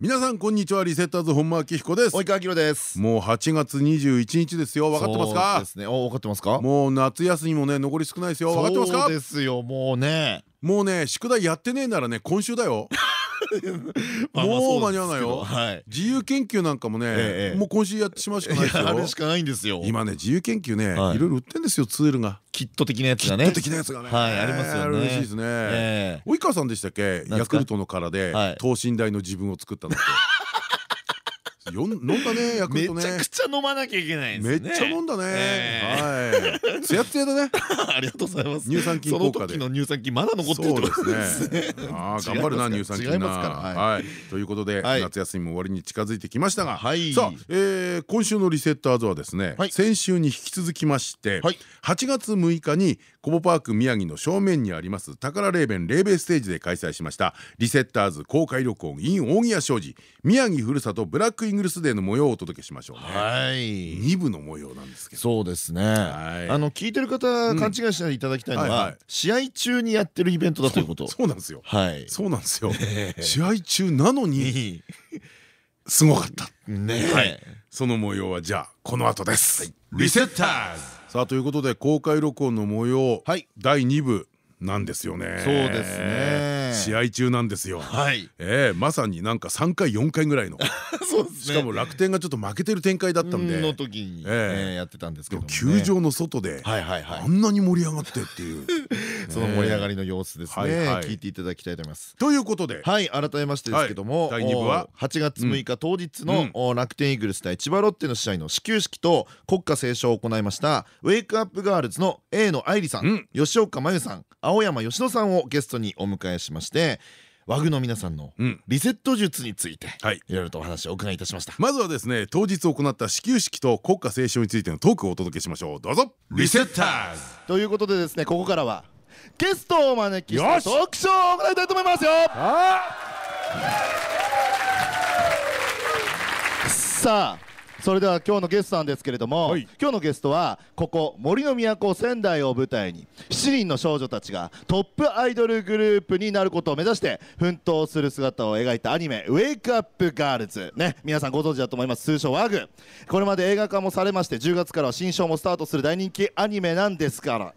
皆さんこんにちは。リセッターズ本間明彦です。及川明です。もう8月21日ですよ。分かってますか？ですね。お分かってますか？もう夏休みもね残り少ないですよ。分かってますか？そうですよ。もうね。もうね宿題やってねえならね今週だよもう間に合わないよ。自由研究なんかもねもう今週やってしまうしかないですよ。あれしかないんですよ。今ね自由研究ねい。ろいろ売ってんですよツールが。キット的なやつがね。キット的なやつがね。はいありますよね。嬉しいですね。及川さんでしたっけ？ヤクルトの殻で等身大の自分を作ったのってよ飲んだね ヤクルトね。めちゃくちゃ飲まなきゃいけないめっちゃ飲んだね。はい。つやつやだね。ありがとうございます。乳酸菌効果で。その時の乳酸菌まだ残ってるってことですね。ああ 頑張るな乳酸菌な。はい。ということで夏休みも終わりに近づいてきましたがさあ今週のリセッターズはですね先週に引き続きまして8月6日にコボパーク宮城の正面にあります宝霊弁霊米ステージで開催しましたリセッターズ公開録音 in 大宮商事宮城ふるさとブラックイングルスデーの模様をお届けしましょうね。はい。二部の模様なんですけど。そうですね。あの聞いてる方勘違いしないでいただきたいのは試合中にやってるイベントだということ。そうなんですよ。はい。そうなんですよ。試合中なのにすごかった。ね。はい。その模様はじゃあこの後です。リセッターズ。さあということで公開録音の模様第2部なんですよね。そうですね。試合中なんですよ。はい。ええまさになんか3回4回ぐらいの。そうですしかも楽天がちょっと負けてる展開だったんで。の時にやってたんですけど。球場の外であんなに盛り上がってっていう。その盛り上がりの様子ですね。聞いていただきたいと思います。ということで。はい改めましてですけども。第2部は？8月6日当日の楽天イーグルス対千葉ロッテの試合の始球式と国歌斉唱を行いましたウェイクアップガールズの A の愛理さん、吉岡真由さん、青山佳乃さんをゲストにお迎えしまして和具の皆さんのリセット術についてい。ろいろとお話をお伺いいたしました。まずはですね当日行った始球式と国歌斉唱についてのトークをお届けしましょう。どうぞ。リセッターズ。ということでですねここからはゲストをお招きしてトークショーを行いたいと思いますよ。さあそれでは今日のゲストなんですけれども、はい、今日のゲストはここ森の都仙台を舞台に7人の少女たちがトップアイドルグループになることを目指して奮闘する姿を描いたアニメ「ウェイクアップガールズ」ね皆さんご存知だと思います。通称ワグ。これまで映画化もされまして10月からは新章もスタートする大人気アニメなんですから。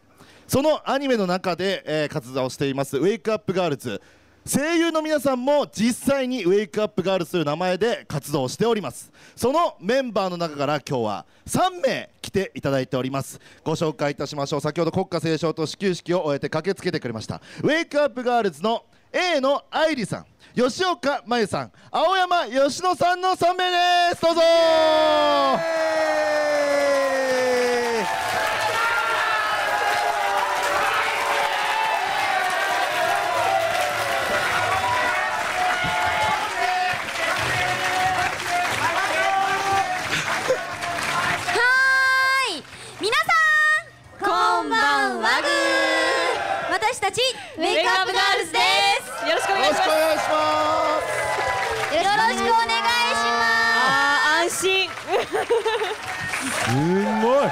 そのアニメの中で、えー、活動していますウェイクアップガールズ声優の皆さんも実際にウェイクアップガールズという名前で活動しております。そのメンバーの中から今日は3名来ていただいております。ご紹介いたしましょう。先ほど国歌斉唱と始球式を終えて駆けつけてくれました。ウェイクアップガールズの A の愛理さん吉岡真由さん青山佳乃さんの3名です。どうぞ。たちウェイクアップガールズです。よろしくお願いします。よろしくお願いします。あ安心。すごい。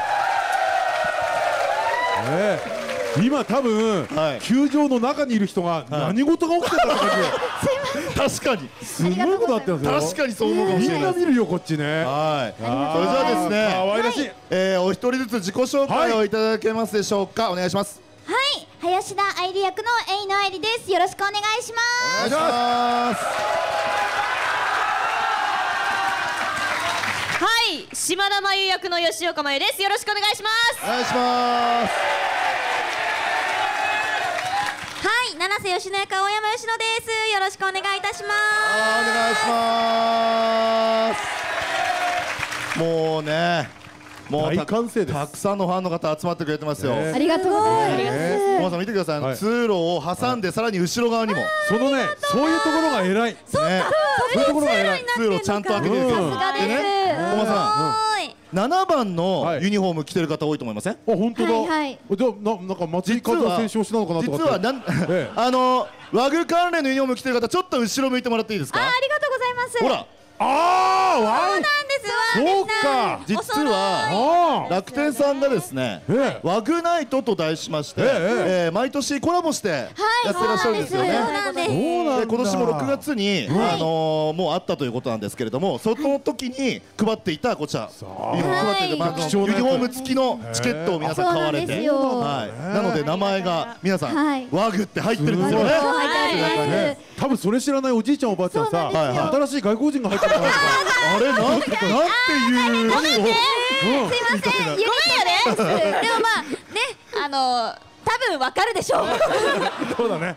ええ今多分、はい、球場の中にいる人が何事が起きてたって感じ、確かに。すごいことなってますよ。確かにそう思うかもしれないみんな見るよこっちね。はい。それじゃあですね可愛らしい、はい、えー、お一人ずつ自己紹介をい。ただけますでしょうか、お願いします。はい。林田愛理役のエイの愛理です。よろしくお願いします。お願いします。はい。島田真由役の吉岡真由です。よろしくお願いします。お願いします七瀬吉野役青山吉野です。よろしくお願いいたします。お願いします。もうねもう大歓声です。たくさんのファンの方集まってくれてます。よ、ありがとうございます。皆さん見てください、通路を挟んでさらに後ろ側にも。そのねそういうところが偉い。そういうところが偉い。通路ちゃんと開けてるさすがです7番のユニフォーム着てる方多いと思いません、あ本当だ、はいはい、じゃななんか松井風選手推しなのかなとか実はなん、ええ、あの和具関連のユニフォーム着てる方ちょっと後ろ向いてもらっていいですか？あありがとうございます。ほらああそうなんそうか。実は楽天さんがですね「ワグナイト」と題しましてえ毎年コラボしてやってらっしゃるんですよね。で今年も6月にあのもうあったということなんですけれどもその時に配っていたこちら。ユニフォーム付きのチケットを皆さん買われて。なので名前が皆さんワグって入ってるんですよね。多分それ知らないおじいちゃんおばあちゃんさ新しい外国人が入ってるあれなんなんていうごめんね。すいません。ごめんよねでもまあねあの多分わかるでしょう。そうだね。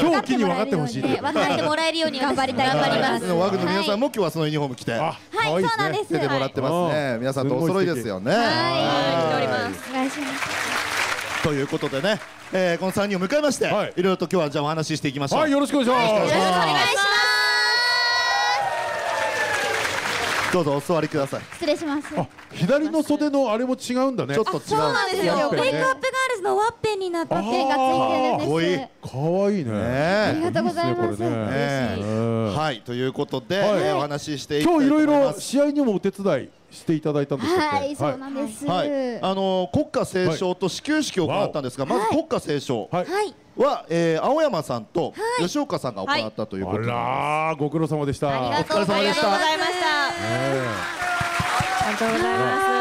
今日機に分かってほしい分かってもらえるように頑張りたい頑張ります。ワグの皆さんも今日はそのユニフォーム着て。はいそうなんです。出てもらってますね。皆さんとお揃いですよね。はい。来ておりますお願い。しますということでねえこの3人を迎えましてい。ろいろと今日はじゃあお話ししていきましょう。はいよろしくお願いします。よろしくお願いしますどうぞお座りください。失礼します。左の袖のあれも違うんだね。ちょっと違うそうなんですよ。メイクアップガールズのワッペンになったペンがついてるんです可愛いね。ありがとうございます。はいということでお話しして今日いろいろ試合にもお手伝いしていただいたんですはいそうなんです。はい。あの国歌斉唱と始球式を行ったんですがまず国歌斉唱はい。は、えー、青山さんと吉岡さんが行ったということで、はい、ご苦労様でした。お疲れ様でしたありがとうございました、えー、ありがとうございま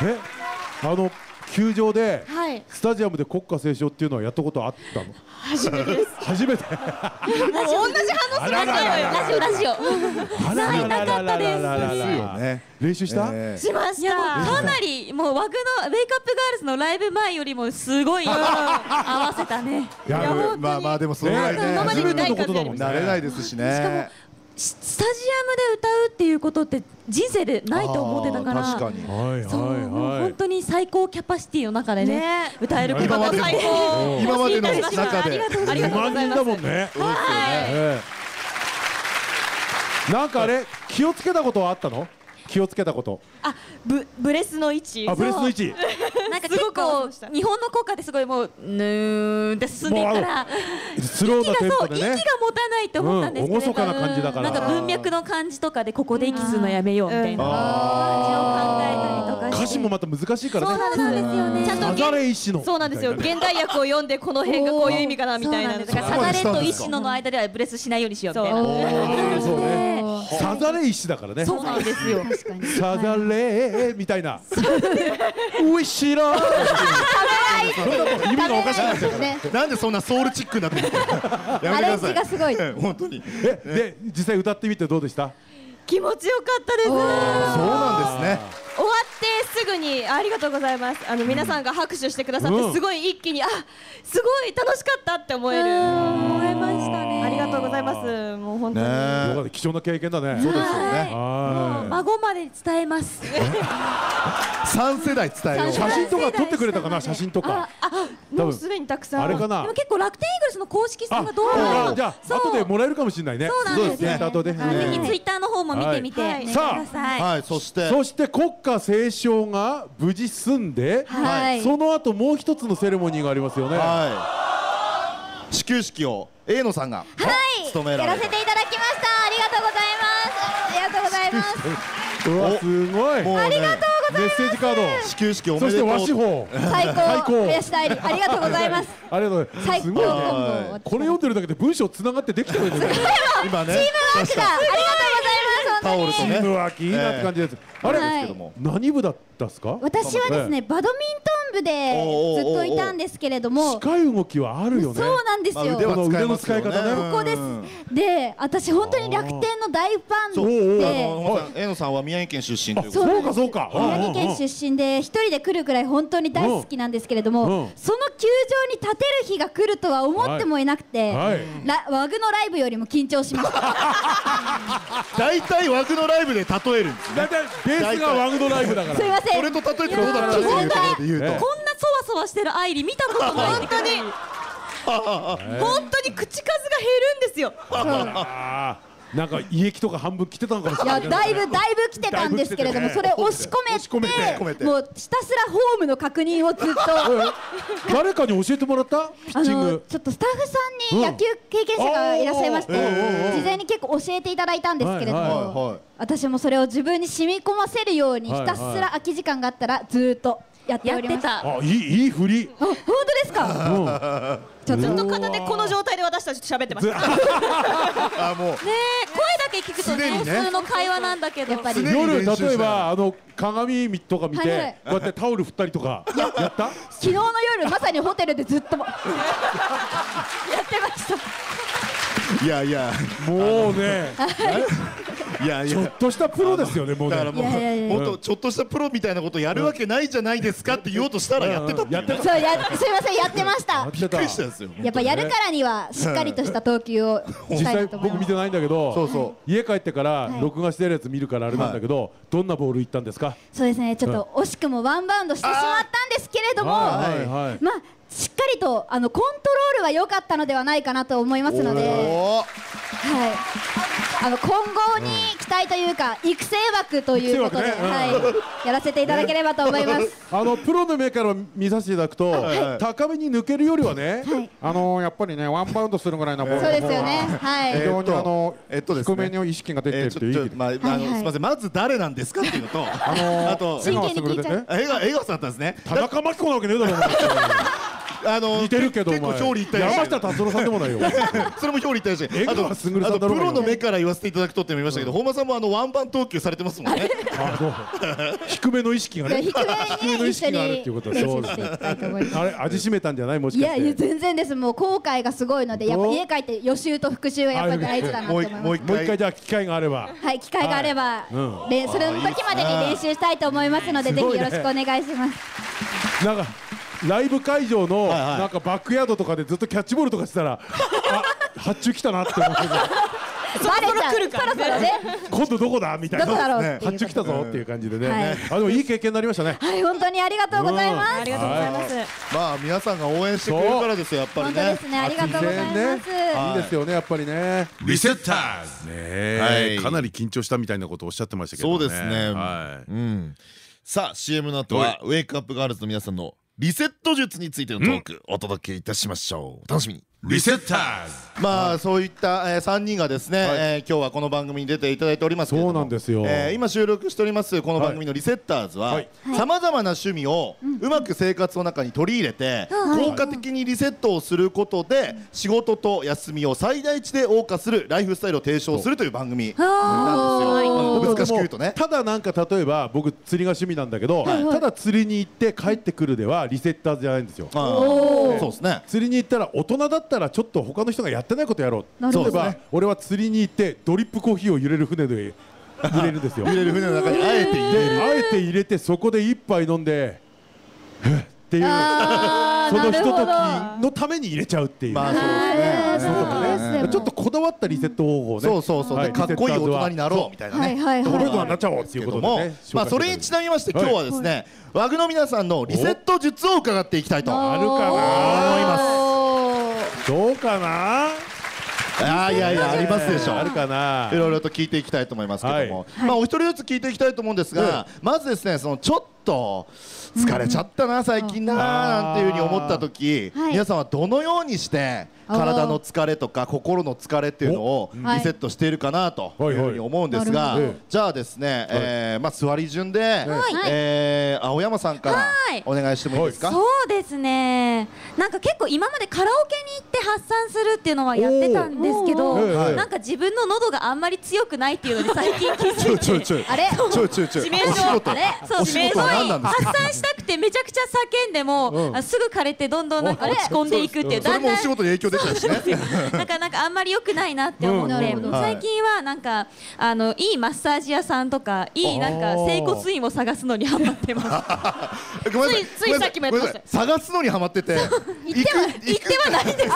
す。えあの球場で、はい、スタジアムで国歌斉唱っていうのはやったことあったの？初めてです。初めて？もう同じ反応するラジオラジオ。ないなかったです練習したしましたかなりもう枠のウェイクアップガールズのライブ前よりもすごい合わせたねいやまあまあでもそれぐらいね初めてのことだもん慣れないですしねスタジアムで歌うっていうことって人生でないと思ってたから。確かに。そうもう本当に最高キャパシティの中でね歌えること。が最高今までの中で。ありがとうございます。だもんね。なんかあれ気をつけたことはあったの？気をつけたこと。あブブレスの位置。あブレスの位置。なんか結構日本の国歌ですごいもうぬーって進んでいったらスローなテンポでね。息が持たないと思ったんですけど、厳かな感じだから。なんか文脈の感じとかでここで息するのやめようみたいな感じを考えたりとか歌詞もまた難しいからね。そうなんですよね。ちゃんとサザレ石のそうなんですよ。現代訳を読んでこの辺がこういう意味かなみたいな。だからサザレと石野の間ではブレスしないようにしようみたいな。そうね。サザレ石だからね。そうなんですよサザレみたいな。後ろ意味がおかしくなっちゃうなんでそんなソウルチックになってるアレンジがすごい。本当に。えで実際歌ってみてどうでした？気持ちよかったです。そうなんですね。終わってすぐにありがとうございます。あの皆さんが拍手してくださってすごい一気にあすごい楽しかったって思える本当に。貴重な経験だね。そうですよね。孫まで伝えます。三世代伝えよう。写真とか撮ってくれたかな写真とか。もうすでにたくさん。あれかな？でも結構楽天イーグルスの公式さんがどうじゃあ後でもらえるかもしれないね。そうですね。後でぜひツイッターの方も見てみて。さあ。はいそして。そして国歌斉唱が無事済んでその後もう一つのセレモニーがありますよね。はい。始球式を A 野さんが務められやらせていただきました。ありがとうございます。ありがとうございます。うわすごい。ありがとうメッセージカード。始球式おめでとう。そして和紙法最高。林田愛理ありがとうございます。ありがとうございます。すごいね。これ読んでるだけで文章つながってできてるんです今ね。チームワークだ。ありがとうございます。タオルとね。チームワークいいなって感じです。あれ何部だったっすか？私はですねバドミントン部でずっといたんですけれども。近い動きはあるよね。そうなんですよ。腕の使い方ね。ここです。で私本当に楽天の大ファンで。江野さんは宮城県出身というそうかそうか。宮城県出身で一人で来るくらい本当に大好きなんですけれどもその球場に立てる日が来るとは思ってもいなくてワグのライブよりも緊張しました。大体ワグのライブで例えるんです大体ベースがワグのライブだから。すいません。これと例えてどうだったっていうところで言うとこんなそわそわしてる愛理見たことない。本当に。本当に口数が減るんですよなんか胃液とか半分来てたのかもしいれない。やだいぶだいぶ来てたんですけれども、それを押し込めてもうひたすらホームの確認をずっと。誰かに教えてもらった？ピッあのチング。ちょっとスタッフさんに野球経験者がいらっしゃいまして、事前に結構教えていただいたんですけれども、はいはいはい。私もそれを自分に染み込ませるようにはいひたすら空き時間があったらずーっとやっております。てた。あいいいい振り。あ本当ですか？うん。ちょっとずっと片手この状態で私たちと喋ってましたねあもう。え声だけ聞くとね普通の会話なんだけど。やっぱり。夜例えばあの鏡とか見て、はいはい。こうやってタオル振ったりとかやった？昨日の夜まさにホテルでずっとやってました。いやいや。もうね。いやいや。ちょっとしたプロですよねもうね。だからもういやいやいや本当ちょっとしたプロみたいなことやるわけないじゃないですかって言おうとしたらやってたっていう。やってたそうやすいませんやってました。や。ってたびっくりしたんですよやっぱやるからにはしっかりとした投球を実際と思います。僕見てないんだけどそうそ家帰ってからはい。録画してるやつ見るからあれなんだけど、どんなボールいったんですか？そうですね。ちょっと惜しくもワンバウンドしてしまったんですけれども。はい。はい。はい。まあしっかりとあのコントロールは良かったのではないかなと思いますので、はい、あの今後に期待というか育成枠ということで、ね。はい、やらせていただければと思います。あのプロの目から見させていただくと、はい。高めに抜けるよりはね、はい。あのやっぱりねワンバウンドするぐらいのボールそうのですよね。はい。非常にあの、えっとですね。低めの意識が出てるえーちょっていう意味で、ちょまああのはい。はいすみませんまず誰なんですかっていうのとあのあと真剣に聞いちゃう。あ江川江川さんだったんですね。田中真紀子なわけねえだろお前あの似てるけど結構表裏一体山下達郎さんでもないよ。それも表裏一体だし。あとあとプロの目から言わせていただくとって言いましたけど本間さんもあのワンバン投球されてますもんね。あの低めの意識がね。低めにね一緒にがあるっていうこと練そう習していきたいと思います。あれ味しめたんじゃない？もしかして。いやいや全然です。もう後悔がすごいのでやっぱ家帰って予習と復習がやっぱり大事だなともう思います。一もう一もう一回じゃあ機会があれば。はい機会があれば、はい。うん。れそれの時までに練習したいと思いますので、ぜひよろしくお願いします。なんかライブ会場のなんかバックヤードとかでずっとキャッチボールとかしてたら あ発注来たなって思ってバレちゃう来るからね。そろそろね今度どこだみたいどこだろうなっていう発注来たぞっていう感じでね、はい。あでもいい経験になりましたね。はい本当にありがとうございます、ありがとうございます。まあ皆さんが応援してくれるからですよやっぱりね。本当ですね。ありがとうございます、ね。いいですよねやっぱりね。リセッターズね。え、はい。かなり緊張したみたいなことをおっしゃってましたけどね。そうですね。はい。うん。さあ CM の後はウェイクアップガールズの皆さんのリセット術についてのトークお届けいたしましょう。楽しみに。リセッターズ。まあそういった、えー、3人がですね、えー今日はこの番組に出ていただいておりますけれどもそうなんですよ。えー今収録しておりますこの番組のリセッターズははい。さまざまな趣味をうまく生活の中に取り入れて効果的にリセットをすることで仕事と休みを最大値で謳歌するライフスタイルを提唱するという番組なんですよ。まあ難しく言うとね。ただなんか例えば僕釣りが趣味なんだけど、ただ釣りに行って帰ってくるではリセッターズじゃないんですよ。そうですね。釣りに行ったら大人だったらちょっと他の人がやってないことやろう。なるほど。例えば、俺は釣りに行ってドリップコーヒーを揺れる船で入れるんですよ。揺れる船の中にあえて入れる。であえて入れてそこで一杯飲んでふっ？っていうそのひとときのために入れちゃうっていう、まあそうですねちょっとこだわったリセット方法ね。そうそうそう。はでかっこいい大人になろうみたいなね。はいはいはい。これとはなっちゃおうっていうことでもねまあそれにちなみまして今日はですね和具の皆さんのリセット術を伺っていきたいと。思いあるかな？ます。どうかな？あーいやいやありますでしょあるかな？いろいろと聞いていきたいと思いますけども、まあお一人ずつ聞いていきたいと思うんですが、まずですねそのちょっと疲れちゃったな最近ななんていうふうに思った時、はい。皆さんはどのようにして体の疲れとか心の疲れっていうのをはい。リセットしているかなというふうに思うんですが、じゃあですね、えーまあ座り順で、えー青山さんからはい。お願いしてもいいですか？そうですね。なんか結構今までカラオケに行って発散するっていうのはやってたんですけどなんか自分の喉があんまり強くないっていうのに最近気づいてあれちょいちょ。いちょい致命傷お仕事。あれ？そうお仕事は何なんですか？発散したくてめちゃくちゃ叫んでも、うん。あすぐ枯れてどんどんなんか落ち込んでいくっていうそれだんだんなんかなんかあんまり良くないなって思って、最近はなんかあのいいマッサージ屋さんとかいいなんか整骨院を探すのにハマってます。ごめんなさい。ついついさっきもやってました。探すのにハマってて。行っては行ってはないです。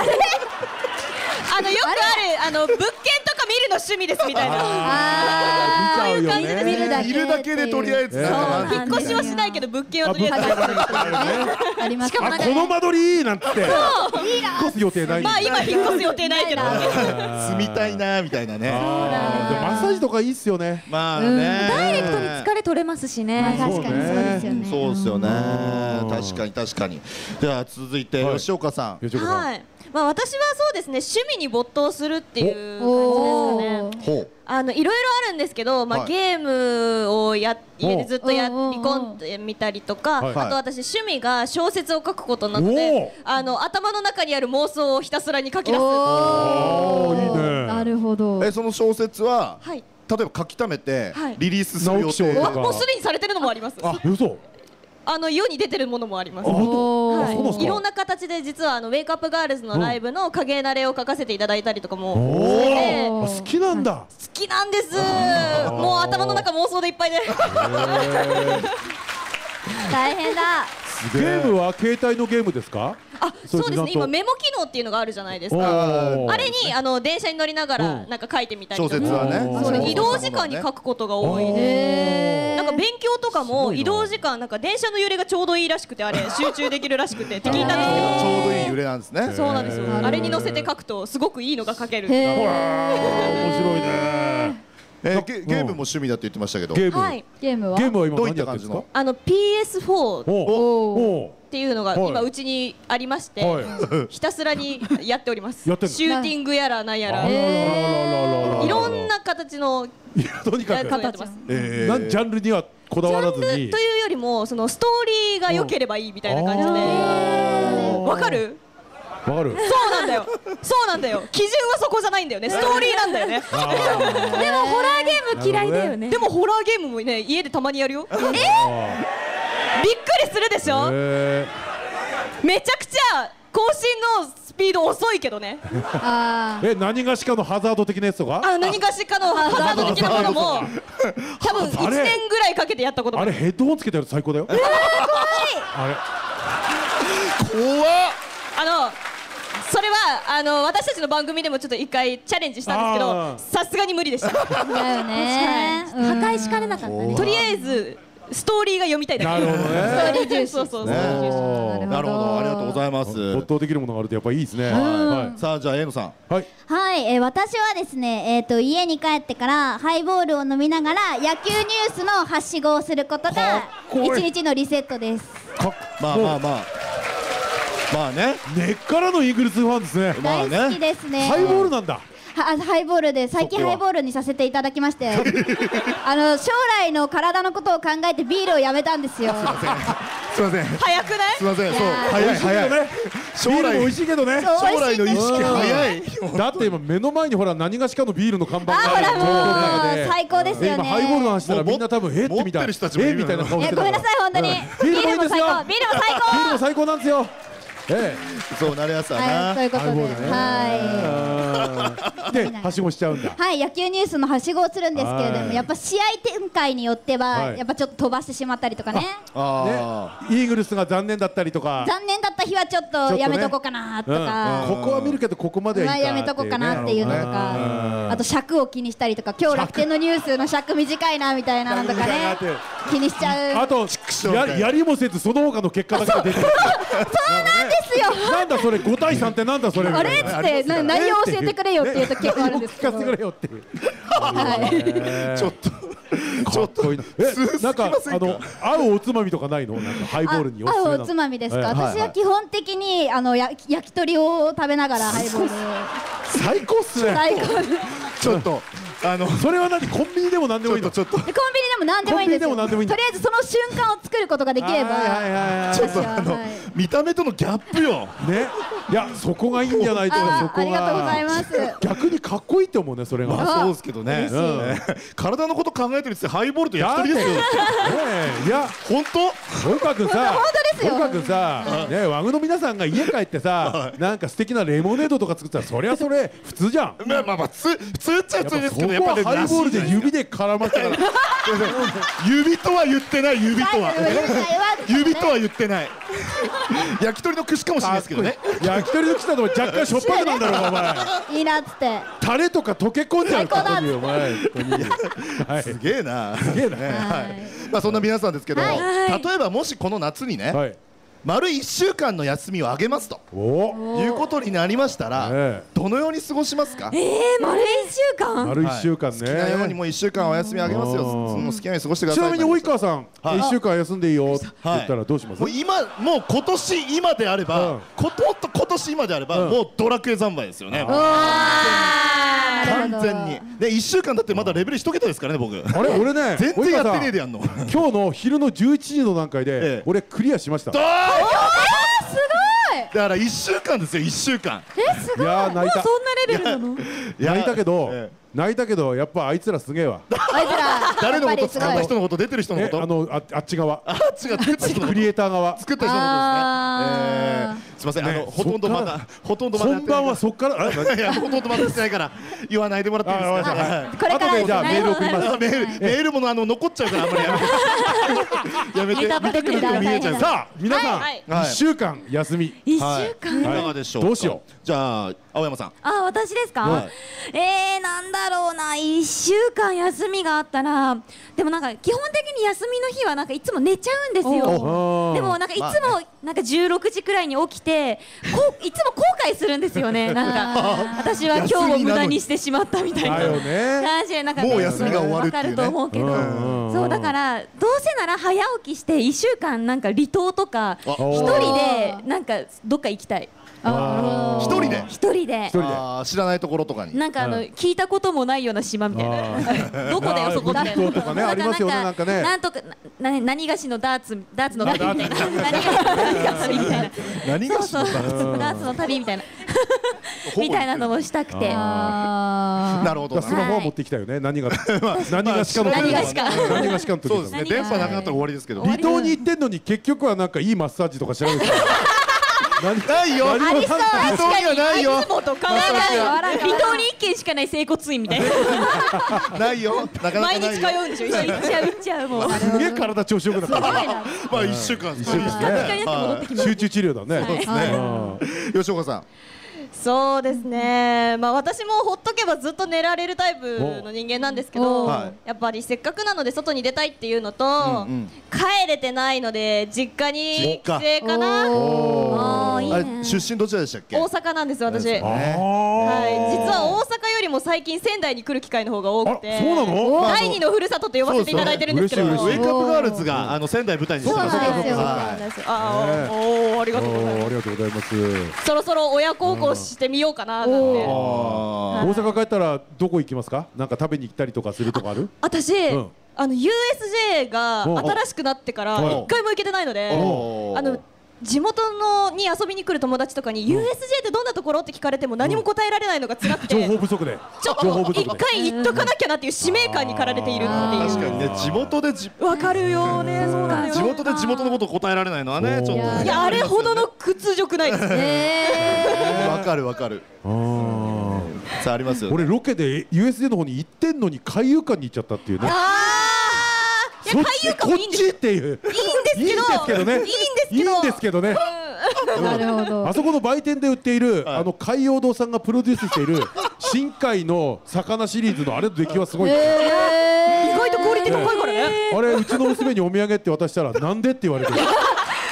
あのよくあるあの物件とか見るの趣味ですみたいな。あ見ちゃうよね。見るだけいるだけでとりあえず引っ越しはしないけど物件はあとりあえずあります。あこの間取りいいなんて。引っ越す予定ないまあ今引っ越す予定ないけど。住みたいなみたいなね。マッサージとかいいっすよね。まあダイレクトに疲れ取れますしね。まあ確かに。そうですよね。そうですよね。うん。確かに確かに。では続いてはい。吉岡さん。吉岡さん。はいまあ私はそうですね趣味に没頭するっていうお感じですかね。あのいろいろあるんですけど、まあはい。ゲームをや家でずっとやり込んでみたりとか、はい。あと私趣味が小説を書くことなのおでうあの頭の中にある妄想をひたすらに書き出す。おいいね。なるほど。えその小説ははい。例えば書き溜めてはい。リリースする予定。直木賞とか。わもうすでにされてるのもあります。あ嘘あの世に出てるものもあります。あおーそうなんですか？いろんな形で実はあのウェイクアップガールズのライブの影慣れを書かせていただいたりとかも好きなんだ。好きなんです。もう頭の中妄想でいっぱいで。大変だゲームは携帯のゲームですか？あ、そうですね。今メモ機能っていうのがあるじゃないですおか。ー。あれにあの電車に乗りながうん。らなんか書いてみたりとか。小説はね。移動時間に書くことが多いおー。ね。へなんか勉強とかも移動時間なんか電車の揺れがちょうどいいらしくてあれ 集中できるらしくてって聞いたんですけちょうどいい揺れなんですね。ど。そうなんですよ。あれに乗せて書くとすごくいいのが書ける。へ面ー。白いね。えーゲゲームも趣味だって言ってましたけど。ゲーム。はい。ゲームは。ゲームは今どういった感じの？あの PS4 っていうのがはい。今うちにありまして、はひたすらにやっております。やってんの？シューティングやらなんやら、いろんな形のとにかく。やつをやってます。えー。なんジャンルにはこだわらずに。というよりもそのストーリーが良ければいいみたいな感じで、わかる？わかるそうなんだよ。そうなんだよ。基準はそこじゃないんだよね。ストーリーなんだよね。でもホラーゲーム嫌いだよねでもホラーゲームもね家でたまにやるよ。え？びっくりするでしょ？えめちゃくちゃ更新のスピード遅いけどね。え何がしかのハザード的なやつとか？あ何かしかのハザード的なものも多分1あれ年ぐらいかけてやったこともあるあれヘッドホンつけてやると最高だよあれ怖っあのそれはあの私たちの番組でもちょっと一回チャレンジしたんですけあどー。さすがに無理でした。あだよね。破壊しかねなかったね。とりあえずストーリーが読みたいだけ。なるほどね。ストーリー重視そうそうそうなるほど。ありがとうございます。没頭できるものがあるとやっぱいいですね。ははい。さあじゃあ A のさん。はい。はい、えー私はですね、えー、と家に帰ってからハイボールを飲みながら野球ニュースのはしごをすることがこいい。一日のリセットです。かまあまあまあまあね。根っからのイーグルスファンですね。まあね。大好きですね。ハイボールなんだ。はハイボールで最近ハイボールにさせていただきまして。あの将来の体のことを考えてビールをやめたんですよ。すいません。早くない？すいません。そう早い早いね。将来ビールも美味しいけどね。そう将来の意識早い。だって今目の前にほら何がしかのビールの看板があほらある状況の中もうで。最高ですよね。今ハイボールの話したらみんな多分え？ってみたい持ってる人たちもいるえ？みたいな顔してた。からえごめんなさい本当に。ビールも最高。ビールも最高。ビールも最高なんですよ。えそうなるやつだはい、なということで、はえではしごしちゃうんだ。い、はい、野球ニュースのはしごをするんですけれども、はい。やっぱ試合展開によっては、はい。やっぱちょっと飛ばしてしまったりとかね。あイーグルスが残念だったりとか。残念だった日はちょっとやめとこうかなとうんか、ここは見るけどここまではやめとこうかなっていうのとか、ねあと尺を気にしたりとか、今日楽天のニュースの尺短いなみたいなのとかね、気にしちゃう。あとややりもせずその他の結果だけが出てる。そう。なんですよ。なんだそれ5対3ってなんだそれあれ？っつってな内容教えてくれよっていうと結構あるんですけど。聞かせてくれよっていう。ちょっとちょっといい。なえ？なんかあの合うおつまみとかないの？なんかハイボールに合うおつまみです。か、はい私は基本的にあのや焼き鳥を食べながらハイボールを最高っすね最高でちょっとあのそれは何？コンビニでも何でもいいの？ちょっとコンビニでも何でもいいんですよ。コンビニでも何でもいいんだ。とりあえずその瞬間を作ることができればはいはいはいはい。ちょっと。あの私ははい。見た目とのギャップよ。ね。いやそこがいいんじゃないとそあこありがとうございがます。逆にかっこいいと思うねそれがまあそうですけどね。う体のこと考えてるってハイボールと焼だってき鳥ですよ。いや。本当？森川君さ本当ですよ。森川君さねワグの皆さんが家帰ってさなんか素敵なレモネードとか作ったらそりゃそれ普通じゃん。まあまあまあつ普通っちゃ普通ですけどやそこはっぱりハイボールで指で絡まってから。指とは言ってない指とは。指とは言ってない。焼き鳥の串かもしれないですけどね。焼き鳥の串だと若干しょっぱくなんだろうがお前。いいなっつって。タレとか溶け込んじゃうここにお前。すげえな。すげえな。ね。はい。まあそんな皆さんですけど、はい。例えばもしこの夏にね、はい丸1週間の休みをあげますと。お。いうことになりましたら、ええ。どのように過ごしますか？えー、丸一週間？丸一週間好きなようにねもう1週間お休みあげますよ。うん。その好きなように過ごしてください。ちなみに及川さんはい。一週間休んでいいよって言ったらどうします？もう今もう今年今であれば、うんこと今年今であれば、うんもうドラクエ三昧ですよねあー完全に。で1週間だってまだレベル一桁ですからね僕。あれ俺ね全然やってねえ及でやんの。今日の昼の11時の段階えでえ俺クリアしました。い。だから1週間ですよ1週間。やー泣いた。そんなレベルなの？泣いたけどえ泣いたけどやっぱあいつらすげえわ。あいつら誰のことやった人のこと出てる人のえこと？あのああっち側。あっちが作った人クリエイター側。作った人のあことですね。えーすいません。あのねほとんどまだほとんどまだ本番はそっからいやほとんどまだしてないから言わないでもらっていいですかはいこれから後でじゃあメール送ります。あメールメールものあの残っちゃうからあんまりやめて。やめて。見たくなくても見えちゃう。さあ皆さんはい。はい。1週間休み。一はい。週間、いかがでしょうか？どうしよう。じゃあ青山さん。あ私ですか、はい。えー、なんだろうな1週間休みがあったらでもなんか基本的に休みの日はなんかいつも寝ちゃうんですよ。おでもなんかいつもまあなんか16時くらいに起きてこういつも後悔するんですよね。なんか私は今日を無駄にしてしまったみたいな感じでなんかもう休みが終わるかると思うけど、うんそうだからどうせなら早起きして1週間なんか離島とかあ一人でなんかどっか行きたい。あ一人で？一人で。一人で。あー知らないところとかに。なんかあの、うん。聞いたこともないような島みたいな。どこだよそこみたいなあーとかね ありますよねなんかね。なんとかなな何がしのダーツダーツの旅みたいな。あダーツ。何がしの旅みたいな何がしそうそうダーツの旅みたいな。みたいなのもしたくて。あなるほどだからスマホは持ってきたよね何が。何がしかの何がしか。何がしかの時そうですね。何が電波なくなったら終わりですけど。離島に行ってんのに結局はなんかいいマッサージとか調べて何ないよ。何も離島に。はないよ。いつもと変わらない離島に一軒しかない整骨院みたいなないよなかなか毎ないよ日通うんでしょ一緒に行っちゃう行っちゃうもうすげえ体調子よくなったまあ一週間一週間集中治療だね吉岡さんそうですね、まあ、私もほっとけばずっと寝られるタイプの人間なんですけど、お。はいやっぱりせっかくなので外に出たいっていうのと、うんうん。帰れてないので実家に実家。帰省かな。ね。出身どちらでしたっけ？大阪なんです私、はい、ね実は大阪よりも最近仙台に来る機会の方が多くてあそうなの？第二のふるさとと呼ばせていただいてるんですけど。ウェイクアップガールズがあの仙台舞台にしてますそうなんですよ。そうはなんですあー、ねおーありがとうございまりがとうございますす。そろそろ親孝行してみようかななんていあ大阪帰ったらどこ行きますか？なんか食べに行ったりとかするとかある？私、ん。あの USJ がお新しくなってからお一回も行けてないのでおあの地元のに遊びに来る友達とかに USJ ってどんなところって聞かれても何も答えられないのが辛く情て報不足で。ちょっと一回行っとかなきゃなっていう使命感に駆られているっていう。確かにね地元でじわかるよねそうなのよ。地元で地元のこと答えられないのはねちょっといやあれほどの屈辱ない。ですえ。わかるわかる。さあありますよ俺ロケで USJ の方に行ってんのに海遊館に行っちゃったっていうね。あー。いや海遊館もいいんです。こっちっていう。いいんですけど。いいんですけどね。いいんですけど。いいんですけどね。ーなるほど。あそこの売店で売っている、はい。あの海洋堂さんがプロデュースしている深海の魚シリーズのあれの出来はすごい、え意外とクオリティ高いからね。あれうちの娘にお土産って渡したらなんでって言われて。ー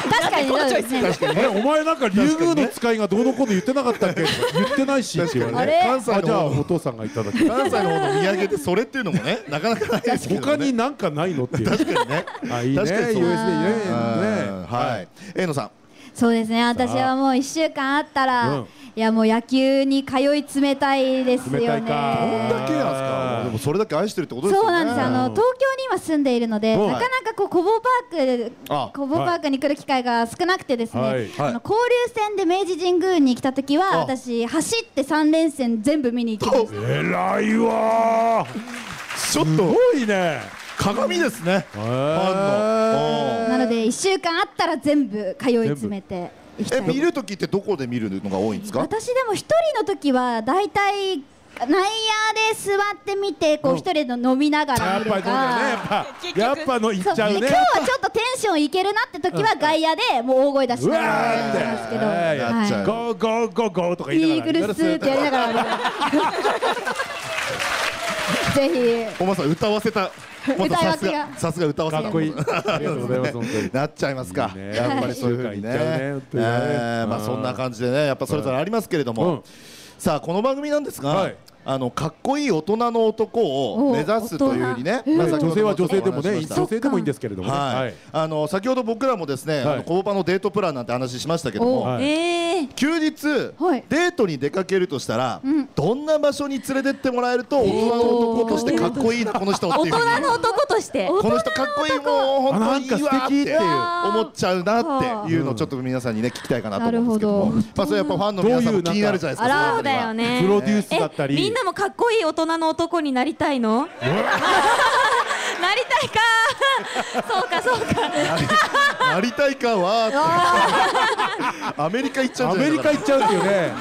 確かにそうですね。確かにあれお前なんか竜宮の使いがどうのこうの言ってなかったっけ？とか言ってないしって言われて。あれ関西あじゃあの方お父さんがいただき関西の方の土産でそれっていうのもねなかなかないですけどね。他になんかないのっていう。確かにね。あいいね。確かにそう USJ ね。はい。えのさんそうですね。私はもう1週間あったら、うん。いやもう野球に通い詰めたいですよね。冷たいか。どんだけなんですかでもそれだけ愛してるってことですよね。そうなんです。あの東京に今住んでいるので、うん。なかなかこうコボパークあコボパークに来る機会が少なくてですね、はい。あの交流戦で明治神宮に来た時はあ。私走って3連戦全部見に行きましたえらいわー。ちょっとすごいね鏡ですね。ファンの。なので1週間あったら全部通い詰めていきたい。え見るときってどこで見るのが多いんですか？私でも一人の時は大体内野で座ってみてこう一人で飲みながらやっぱり見るそうだよねやっかぱやっぱのいっちゃう。ね今日はちょっとテンションいけるなって時は外野でもう大声出しうわながらーってやりますけど。はいやっちゃう。ゴーゴーゴーゴーとかイ言いながらーグルスってやりながら。ぜひ本間さん歌わせたさすがさすが歌わせたかっこいい。ありがとうございます。本当になっちゃいますか。やっぱりそういうふうにね。まあそんな感じでねやっぱそれぞれありますけれどうん。もさあこの番組なんですが、はいあのかっこいい大人の男を目指すというふうにね、まあ女性は女性でもね女性でもいいんですけれどもね。はい。はい。あの先ほど僕らもですね、はい。あのコボパのデートプランなんて話しましたけども、はい。えー休日、はい。デートに出かけるとしたら、ん。どんな場所に連れてってもらえると大人の男としてかっこいいなこの人って大いうふうに。人の男として。この人かっこいいもう本当にいいわあなんか素敵っってていう。思っちゃうなっていうのをちょっと皆さんにね聞きたいかなと思うんですけども。まあそれやっぱファンの皆さんも気になるじゃないですかプロデュースだったりなもかっこいい大人の男になりたいの？なりたいか？そうかそうか。なりたいかは？アメリカ行っちゃうアメリカ行っちゃうってい。うね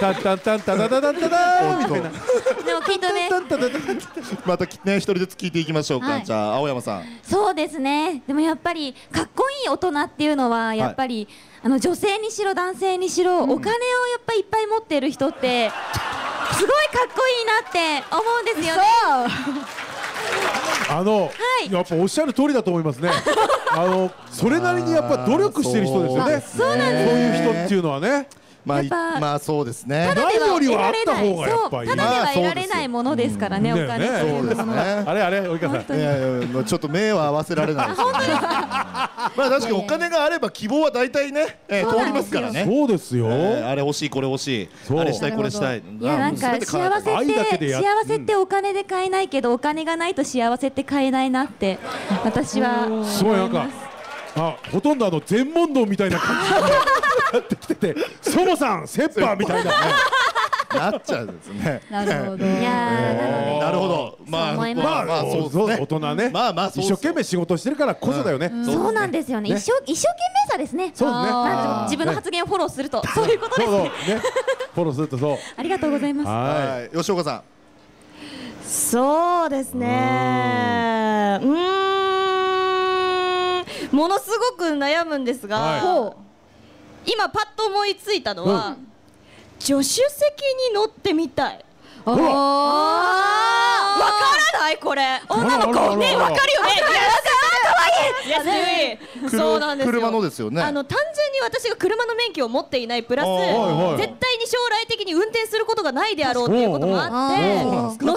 タンタンタンタダダダダダーみたいなでもきっとねまたきね一人ずつ聞いていきましょうかはいじゃあ青山さんそうですねでもやっぱりかっこいい大人っていうのはやっぱり、あの女性にしろ男性にしろ、お金をやっぱりいっぱい持ってる人ってすごいかっこいいなって思うんですよねあの、いやっぱおっしゃる通りだと思いますね。あの、それなりにやっぱ努力してる人ですよね。そうなんですそういう人っていうのはね。まあいやっぱまあそうですね。ないよりはあった方がやっぱいいそうただでは得られないものですからね、お金っていうそうですものは。ねあれあれ、及川さん。いやいやちょっと目は合わせられないですよね。まあ確かにお金があれば希望は大体ね、えー通りますからね。そうですよ。えーあれ欲しいこれ欲しい。あれしたいこれしたい。いやなんか幸せって幸せってお金で買えないけどお金がないと幸せって買えないなって私はすごいなんか。あ、ほとんどあの全問答みたいな感じになってきてて、そもさん、セッパーみたいな。なっちゃうんですね。なるほど。いやーなるほど。まあまあまあそうですね。大人ね。まあまあそう一生懸命仕事してるからこそだよね。そうなんですよね。ね。一生一生懸命さですね。そうですね。自分の発言をフォローすると。そういうことですそうそう。ね。ね。フォローするとそう。ありがとうございます。ははい。吉岡さん。そうですね。うーんものすごく悩むんですが、はい。ほ今パッと思いついたのは、助手席に乗ってみたい。おー。わからないこれ。女の子。ねわかるよね。いや可愛い。it 車そうなんですよ。車のですよね。あの単純に私が車の免許を持っていないプラスあーはいはい。絶対に将来的に運転することがないであろうっていうこともあって乗せてもらう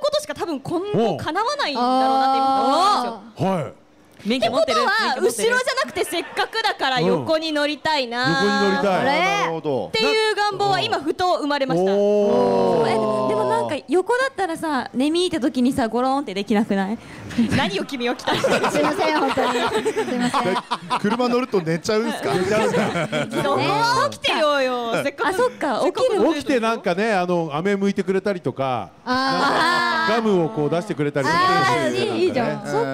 ことしか多分今後かなわないんだろうなって今思うんですよ。あい。はい。免許持ってるは後ろじゃなくてせっかくだから横に乗りたいな。横に乗りたい。なるほど。っていう願望は今ふと生まれました。おえーでもなんか横だったらさ眠いって時にさゴロンってできなくない？何を君を来たすいません本当に。すいません。車乗ると寝ちゃうんすか？そこは起きてようよ。せっかくあそっか。起きる。起きてなんかねあの飴剥いてくれたりとかあガムをこう出してくれたりとあかーいいじゃん。そっ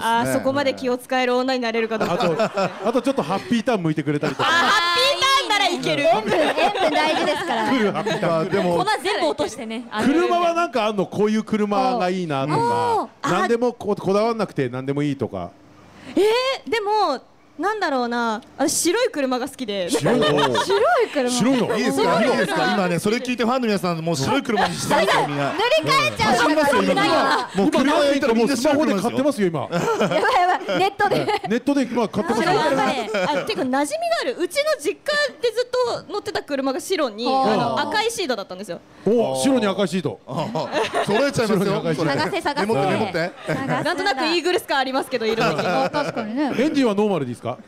か。あーそこまで気を使える女になれるかどうか。あとあとちょっとハッピーターン剥いてくれたりとか。ハッピーターンならいける。塩分塩分大事ですから。来るハッピーターンまあでも粉全部落としてね。車はなんかあんのこういう車がいいなとか。何でもここだわんなくて何でもいいとか。えーでもなんだろうな。あ白い車が好きで。白いの？白い車。白いの？いいですか？いいですか？今ねそれ聞いてファンの皆さんもう白い車にしてます よみんな塗り替えちゃう走りますよ今もう。今車焼いたらみんなもうスマホで買ってすますよ今。やばいやばい。ネットで。ネットで今買ってますよ。白い車ねあていうか馴染みがある。うちの実家でずっと乗ってた車が白に赤いシートだったんですよ。お白に赤いシート揃えちゃいますよ。探せ探せなんとなくイーグルス感ありますけど色確かにね。エンジンはノーマルでいいですか？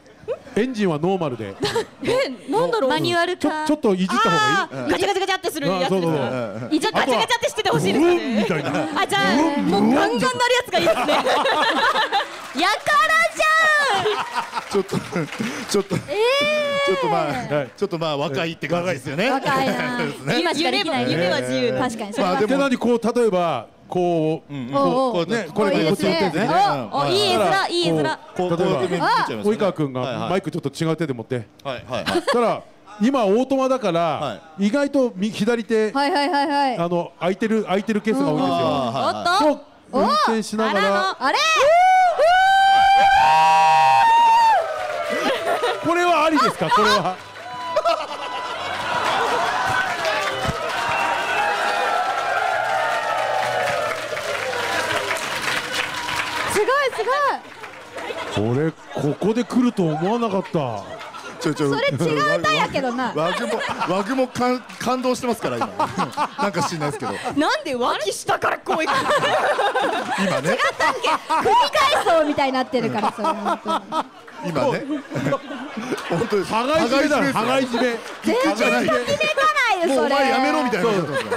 エンジンはノーマルで。えなんだろう。マニュアルちょちょっといじった方がいい？ガチャガチャガチャってするや。つあそうそうですかそういじゃガチャガチャってしててほしいですね。みたいな。あじゃあもうガンガンなるやつがいいですね。やからちょっとちょっとちょっとまあはい。ちょっとまあ若いって感じですよね。若いな。ねじゃん今しかできない。夢は自由。確かに。まあでも。で何こう例えばこううんおうおうこうねこれこっち運転席ね。おおい。い絵面いい絵面。こうこうや及川君はいはい。がマイクちょっと違う手で持って。はいはい たら今オートマだから、は意外とみ左手、はいはいはいはい。あの空いてる空いてるケースが多いんですよ。あおっと。そう運転しながらあれ。これはありですか？これは。ごい。これここで来ると思わなかった。ちょちょそれ違う歌やけどな。ワグもワグも感感動してますから今。なんか知んないですけど。なんで脇下からこういくの？今ね。組み返そうみたいになってるからそれ本当に。今ね。本当です羽がいじめだ。羽羽がいじめ。全然じゃな？ないよそれ。もうお前やめろみたいな。ことですよ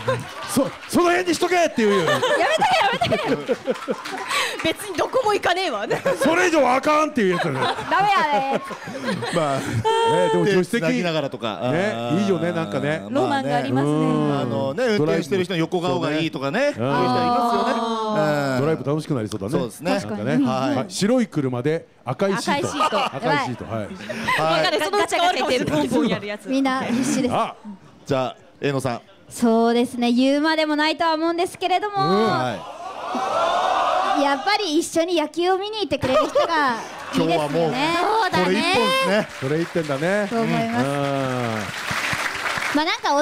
そその辺にしとけっていうよ。やめとけやめとけ 別にどこも行かねえわ。それ以上あかんっていうやつだね。ダメやねまあ。ねでも助手席。ながらとか。ねいいよねなんかね。ロマンがありますね。うん。あのね運転してる人の横顔がいいとかね。そういう人いますよね。ドライブ楽しくなりそうだね。そうですね。なんかね。はい。はい白い車で赤いシート。赤いシート。赤いシート。はい。はい。そのうち変わるかもしれない。ポンポンやるやつみんな必死です。あ、じゃあ江野さん。そうですね。言うまでもないとは思うんですけれども、はい。やっぱり一緒に野球を見に行ってくれる人が いいですよね。これ一本ですね。それ言ってんだね。そう思います、うん。まあなんかお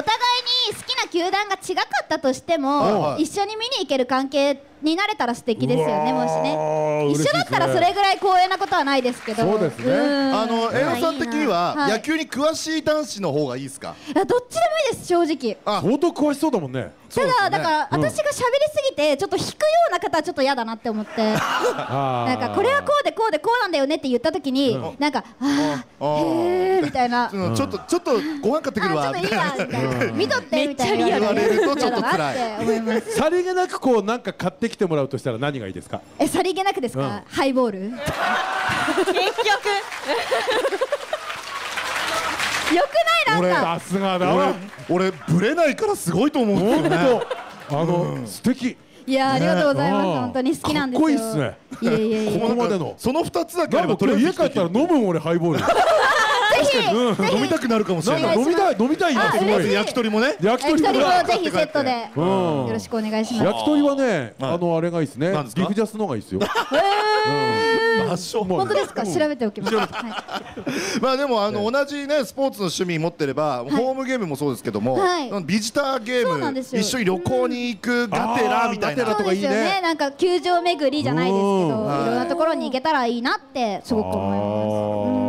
互いに好きな球団が違かったとしても、一緒に見に行ける関係になれたら素敵ですよねもしね。ね。一緒だったらそれぐらい光栄なことはないですけど。そうですね。ん。あの江野さん的にははい。野球に詳しい男子の方がいいですか？いやどっちでもいいです正直。あ。相当詳しそうだもんね。ただ、だからうん。私が喋りすぎてちょっと引くような方はちょっと嫌だなって思って。なんかこれはこうでこうでこうなんだよねって言った時に、なんかああへえみたいな。ちょっとちょっとご飯買ってくるわあちょっといいわみたいな。見とってめっちゃみたいなリアル。言われるとちょっと辛い。嫌だなって思います。さりげなくこうなんか買ってきてもらうとしたら何がいいですか？えさりげなくですか、うん。ハイボール？よ結局。くない？なんか。さすがだわ。俺俺ブレないからすごいと思うんですよ本ね当。あの素敵。いやありがとうございます、ね本当に好きなんですよ。かっこいいっすね。いえいえいえ。ここまでの。その二つだけあれば家帰ったら飲むん俺ハイボール。ぜひ、飲みたくなるかもしれない。飲みたい。飲みたい今すご。焼き鳥もね。焼き鳥もをぜひセットで。うん。よろしくお願いします。焼き鳥はね、はい。あのあれがいいですね。何ですか？岐阜ジャスの方がいいですよ。本当ですか？調べておきます、はい、まあでもあの同じねスポーツの趣味持ってればホームゲームもそうですけどもはい。ビジターゲーム一緒に旅行に行くがてらみたいな。そうですよ。ね。なんか球場巡りじゃないですけどうん。い。ろんなところに行けたらいいなってすごく思います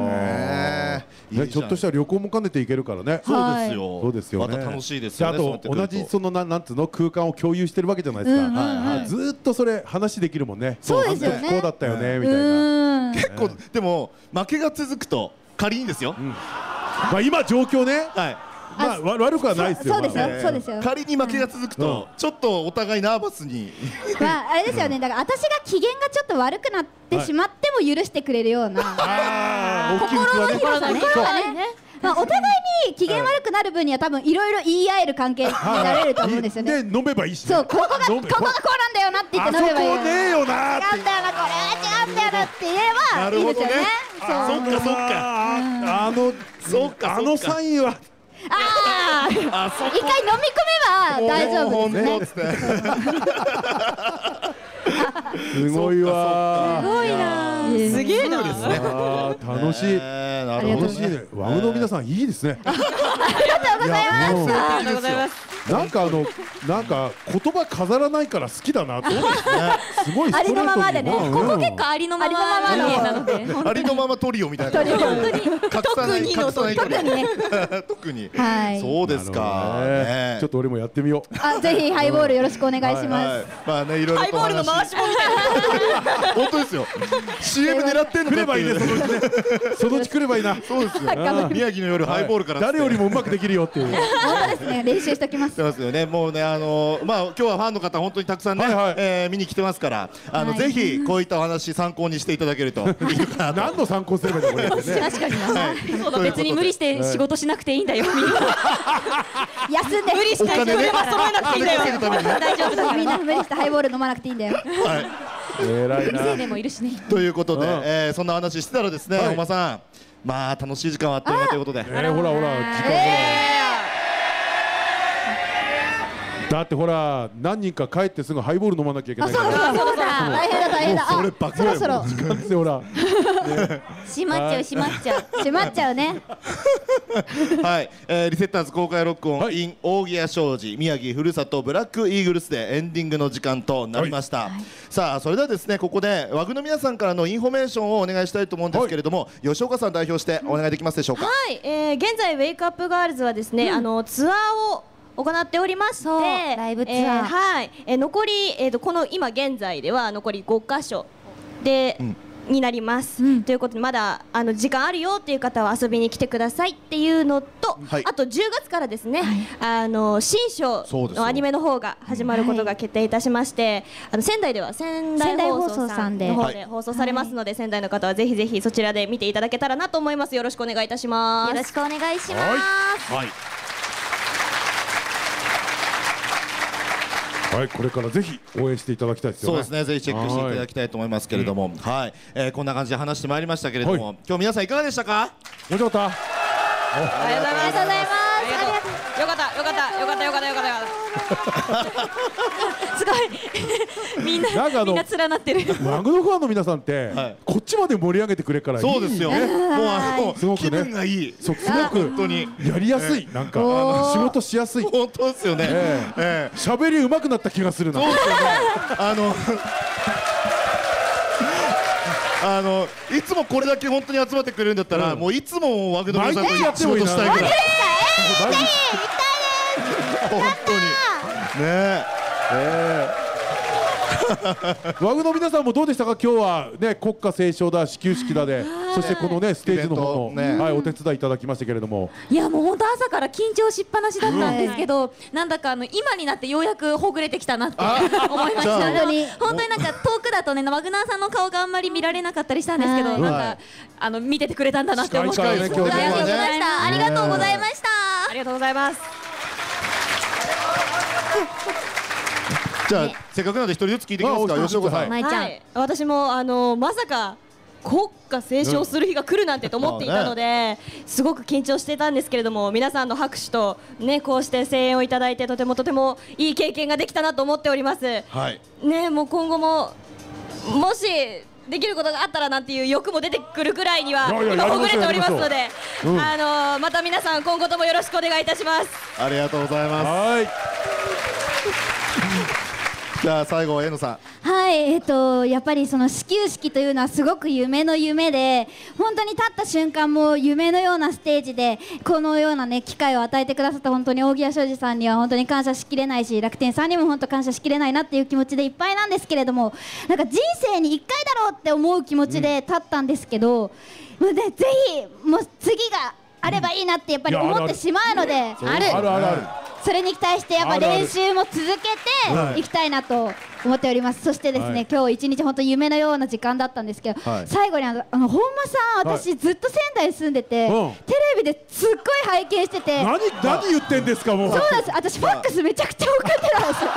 ね、ちょっとした旅行も兼ねて行けるからね。そうですよそうですよね。また楽しいですよねあと同じそのなんなんつうの空間を共有してるわけじゃないですか。うんうんうんはいずーっとそれ話できるもんね。そうですよねこうだったよねうみたいな。結構でも負けが続くと仮にですよまあ今状況ね。はいまあわ悪くはないですよ。そうですよまあ。そうですよ。仮に負けが続くとちょっとお互いナーバスに。まああれですよね。だから私が機嫌がちょっと悪くなってしまっても許してくれるような。あー大きい器ね。心がね。まあお互いに機嫌悪くなる分には多分いろいろ言い合える関係になれると思うんですよね。で飲めばいいしね。そうここがここがこうなんだよなって言っあそこて飲めばいい。よねえよな。ーって違うんだよなこれは違うんだよなって言えばないいですよね。そう。そっかそっか。ああのそっか。あのサインはああ一回飲み込めば大丈夫ですね。すごいわ。ー。すごいな。すげえな。あー楽しい。楽しいね。ワムの皆さんいいですね。ありがとうございます。ありがとうございますなんかあのなんか言葉飾らないから好きだなと。すごいストレートにありのままでね。うんここ結構ありのままありのままの人間なので本ありのままトリオみたいな。トリオ。本当に特にの特にね。特に。はい。そうですか。ちょっと俺もやってみよう。あぜひハイボールよろしくお願いします。はい。まあねいろいろとハイボールの回話し物みたいな。本当ですよ。CM 狙ってんの来ればいいね。そのうち来ればいいな。そうですよ。宮城の夜ハイボールから誰よりもうまくできるよっていう。本当ですね。練習しておきますしてますよね。もうね、あのまあ、今日はファンの方、本当にたくさんね、はいはい。えー見に来てますから。あの、はい。ぜひ、こういったお話、参考にしていただけると いいかなと。何の参考すればいいのこれね。確かにな。はい。別に無理して仕事しなくていいんだよ。みんな。休んで。無理して車揃えなくていいんだよ。ね。大丈夫だみんな無理してハイボール飲まなくていいんだよ。はい。偉いな。もい。るしねということで、うん。えーそんな話してたらですね、はい。本間さん。まあ楽しい時間はあっという間ということで。えーほらほら時間だってほら何人か帰ってすぐハイボール飲まなきゃいけないから。そうだ大変だ大変だ。それあばっかりそろそろ。時ほら。閉まっちゃう閉まっちゃう。閉まっちゃうね。はい、えーリセッターズ公開録音、はい。in 大木屋商事宮城ふるさとブラックイーグルスでエンディングの時間となりました、さあそれではですねここで WUG の皆さんからのインフォメーションをお願いしたいと思うんですけれども、吉岡さん代表してお願いできますでしょうか、はい、えー、現在 Wake Up, Girls!はですね、あのツアーを行っておりましてそう。ライブツアー。えはい、えー残り、えー、とこの今現在では残り5箇所で、ん。になります、ということでまだあの時間あるよっていう方は遊びに来てくださいっていうのと、はい。あと10月からですね、あの新章のアニメの方が始まることが決定いたしまして、あの仙台では仙台放放送さんの方で放送されますので、仙台の方はぜひぜひそちらで見ていただけたらなと思います。よろしくお願いいたします。よろしくお願いします。はいはいこれからぜひ応援していただきたいですよね。そうですね。ぜひチェックしていただきたいと思いますけれども。はい、えーこんな感じで話してまいりましたけれども、はい。今日皆さんいかがでしたか？面白かっありがとうございます。ありがとうございます。よかった、よかった、よかった、よかった、よかった、よかった。すごい。みんななんかあのみんな連なってる。たマグロファンの皆さんって、はい。こっちまで盛り上げてくれるからいい。そうですよ、もうあのすごくね。気分がいい。そうすごく本当に。やりやすい、なんか仕事しやすい。本当ですよね、え。ええ。喋り上手くなった気がするな。そうですよね。あの。あのいつもこれだけ本当に集まってくれるんだったら、うん。もういつもワグドリさんと毎日やって仕もいいな事したいぐらい本当に。ねえ。ええ ワグの皆さんもどうでしたか？今日はね国歌斉唱だ始球式だで。そしてこのねステージの方の、ね。はいお手伝いいただきましたけれども。いやもう本当朝から緊張しっぱなしだったんですけど、なんだかあの今になってようやくほぐれてきたなって思いました。本当に。本当になんか遠くだとねマグナーさんの顔があんまり見られなかったりしたんですけど、はいなんか、はいあの見ててくれたんだなって思って近い。からね今日ね大丈夫でした。ありがとうございました。ありがとうございます。じゃあ、せっかくなので一人ずつ聞いていきますか。吉岡さん、はい。ちゃん、はい、私もあのまさか国歌斉唱する日が来るなんてと思っていたので、すごく緊張してたんですけれども皆さんの拍手とねこうして声援をいただいてとてもとてもいい経験ができたなと思っております。はい。ねもう今後ももしできることがあったらなんていう欲も出てくるぐらいには今ほぐれておりますので、あのーまた皆さん今後ともよろしくお願いいたします。ありがとうございます。はいじゃあ最後えのさん。はい、えっと、やっぱりその始球式というのはすごく夢の夢で本当に立った瞬間も夢のようなステージでこのようなね機会を与えてくださった本当に大木屋庄司さんには本当に感謝しきれないし楽天さんにも本当感謝しきれないなっていう気持ちでいっぱいなんですけれどもなんか人生に1回だろうって思う気持ちで立ったんですけど、もうね、ぜひもう次があればいいなってやっぱり思ってしまうのである。あるあるそれに対してやっぱ練習も続けてい。きたいなと思っております。そしてですね、はい。今日一日本当夢のような時間だったんですけど、はい。最後にあのあの本間さん、はい私ずっと仙台に住んでて、うん。テレビですっごい拝見してて。何何言ってんですかもう。そうなんです。私ファックスめちゃくちゃ送ってたんですよ。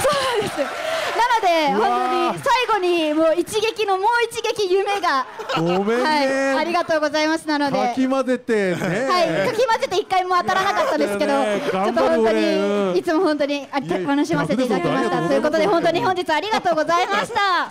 そうなんです。なので本当に最後にもう一撃のもう一撃夢が、ごめんね、はい、ありがとうございますなので。かき混ぜてね、はい、かき混ぜて一回も当たらなかったんですけど、ねちょっと本当にいつも本当に楽しませていただきました。ということで本当に。本日ありがとうございました。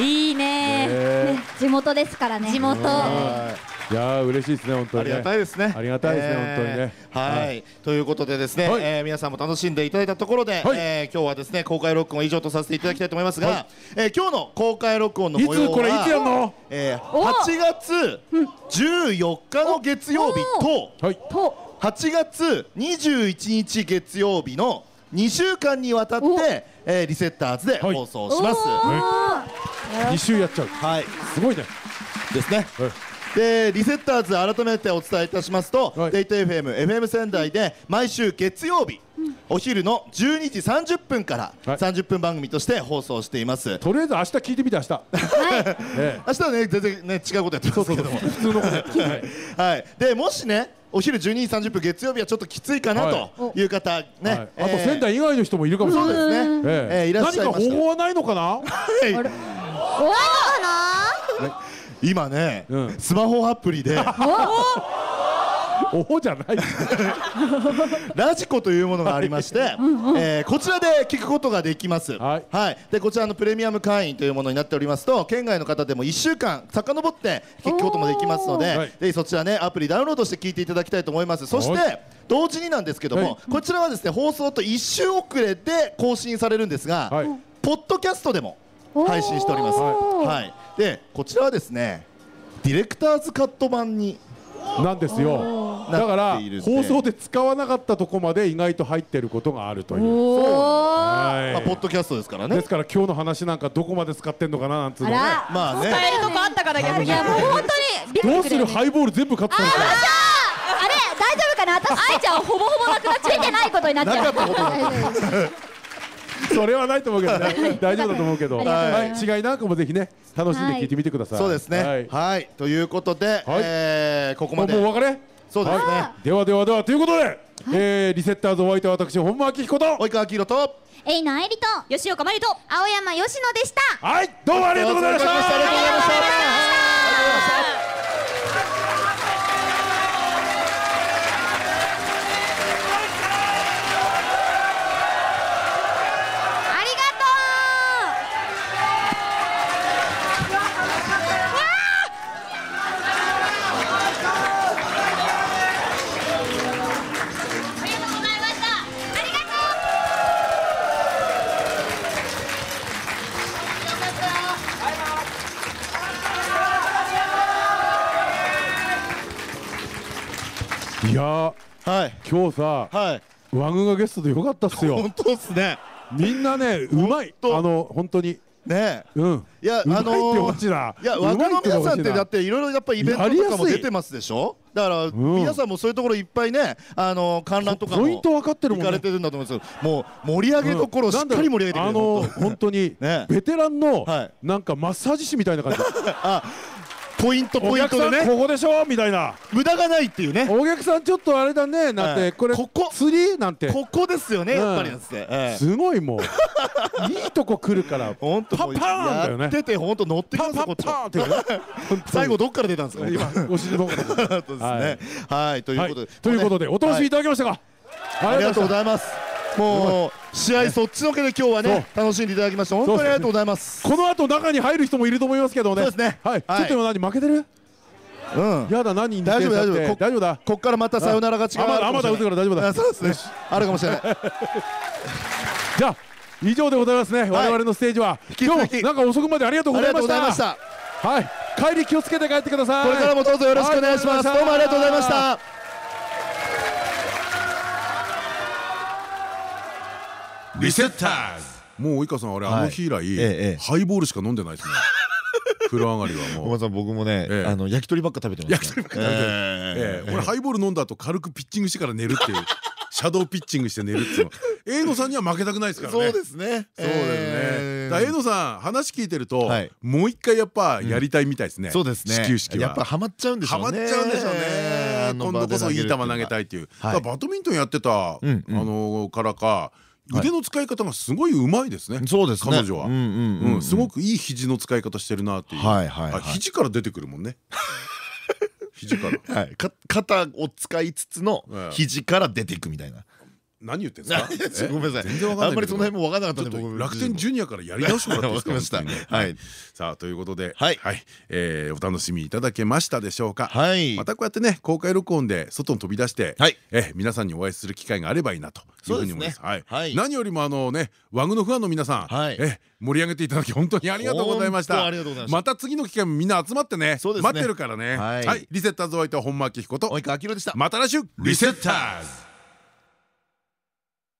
いいね。え。ね地元ですからね。地元。ーいやー嬉しいですね本当にね。ありがたいですね。ありがたいですねえー本当にね。はい、はい。ということでですね、はい。えー皆さんも楽しんでいただいたところで、はい。えー今日はですね公開録音以上とさせていただきたいと思いますが、はい。えー今日の公開録音のい模様はつこれいつやんの？えー8月14日の月曜日とはい。と。8月21日月曜日の2週間にわたって、えーリセッターズではい。放送します。は二週やっちゃう。はい、すごいね。ですね。はいでリセッターズ改めてお伝えいたしますと、はい。デイト FM、FM 仙台で毎週月曜日、お昼の12時30分からはい。30分番組として放送しています。とりあえず明日聞いてみて明日。え明日はね全然ね違うことやってますけども。普通のことやってはい。はい、でもしねお昼12時30分月曜日はちょっときついかなとい。う方ね、はい。あと仙台以外の人もいるかもしれないそうですね。えええ。えいらっしゃいました何か方法はないのかな？はい今ね、うん。スマホアプリで。おおじゃない。ラジコというものがありまして、えーこちらで聞くことができます。はい。でこちらのプレミアム会員というものになっておりますと、県外の方でも1週間遡って聞くこともできますので、はい。ぜひそちらねアプリダウンロードして聞いていただきたいと思います。そして、はい同時になんですけども、はい。こちらはですね放送と1週遅れで更新されるんですが、はい。ポッドキャストでも配信しております。はい。でこちらはですねディレクターズカット版になんですよ。だかなら放送で使わなかったとこまで意外と入ってることがあるという。まあ、ポッはドキャストですからいね。ですから今日の話なんかどこまで使ってんのかななんつうのね。まあね。使えるとこあったから逆に。いやもう本当にどうするハイボール全部カットされたあれ？大丈夫かな？私愛ちゃんほぼほぼなくなっちゃう。出 てないことになっちゃうそれはないと思うけどね。大丈夫だと思うけど。はい。違いなんかもぜひね楽しんで聞いてみてください。そうですね。ははい。い、ということで、えーここまもうもうおで。別れ？そうですね。ではではではということでえーリセッターズお相手は私本間明彦と。及川明宏と。えいなえりと。吉岡真理と。青山佳乃でした。はい。どうもありがとうございました。ありがとうございました。いやーはい。今日さはい。ワグがゲストでよかったっすよ。本当ですね。みんなねうまい。当。あの本当に。ね。うん。いや、あのいや、うまい若って者皆さんってだっていろいろやっぱイベントとかも出てますでしょ？だから、ん。皆さんもそういうところいっぱいね、あの観覧とかもポイント分かってるもんね。行かれてるんだと思うんです。けど、もう盛り上げどころをしっかり盛り上げてくれる。あの本当本当にね。ベテランのはい。なんかマッサージ師みたいな感じ ポイントおポイントでね、客さんここでしょ？みたいな。無駄がないっていうね。お客さんちょっとあれだね。なんはいてこれここ。釣り？なんて。ここですよね、やっぱりなんつって。ええ。すごいもう。いいとこ来るから。本当パンパーンだよね。やってて本当乗ってきますよパパーンって 最後どっから出たんですか今お尻の方から。ですね。はい。というはいことで。ということでお楽しみいただけましたか？ありがとうごいざいますもう試合そっちのけで今日はね楽しんでいただきまして本当にありがとうございます。この後中に入る人もいると思いますけどね。そうですね。はい。ちょはいっと今何負けてる？うん。やだ何人大丈夫大丈夫。こ大丈夫だ。こっからまたサヨナラ勝ちがあまだ打つから大丈夫だ。あそうですね。あるかもしれない。じゃあ以上でございますね。我々のステージは。今日もなんか遅くまでありがとうございました。た。はい。帰り気をつけて帰ってください。これからもどうぞよろしくお願いします。はい。どうもありがとうございましたリセッターズ。もう及川さんあれあの日以来、ええハイボールしか飲んでないですね。風呂上がりはもう。さん僕もね焼き鳥ばっか食べてます焼き鳥ばっか食べてるええ。俺ハイボール飲んだ後軽くピッチングしてから寝るっていう。シャドーピッチングして寝るっていうの。永野さんには負けたくないですからね。そうですね。そうですね。永野さん話聞いてるとはい。もう一回やっぱやりたいみたいですね。そうですね。始球式は。やっぱハマっちゃうんでしょうね。ハマっちゃうんでしょうね。今度こそいい球投げいたいっていう。バドミントンやってたあのからか腕の使い方がすごいうまいですね。そうですね。彼女は。うんすごくいい肘の使い方してるなっていう。はいはいはい。あ肘から出てくるもんね。肘から。はい、か肩を使いつつのええ肘から出ていくみたいな。何言ってんですか？ごめんなさい。全然わかんないあんまりその辺も分からなかった楽天ジュニアからやり直してもらっていいで はい。さあということでははい。お楽しみいただけましたでしょうか？はい。またこうやってね公開録音で外に飛び出してはい。え皆さんにお会いする機会があればいいなというふうに思い何よりもあのねワグのファンの皆さんはい。え盛り上げていただき本当にありがとうございました。ありがとうございました。また次の機会もみんな集まってねそうですね。待ってるからね。はい。はい。リセッターズお相手は本間明彦と及川明宏でした。また来週リセッターズ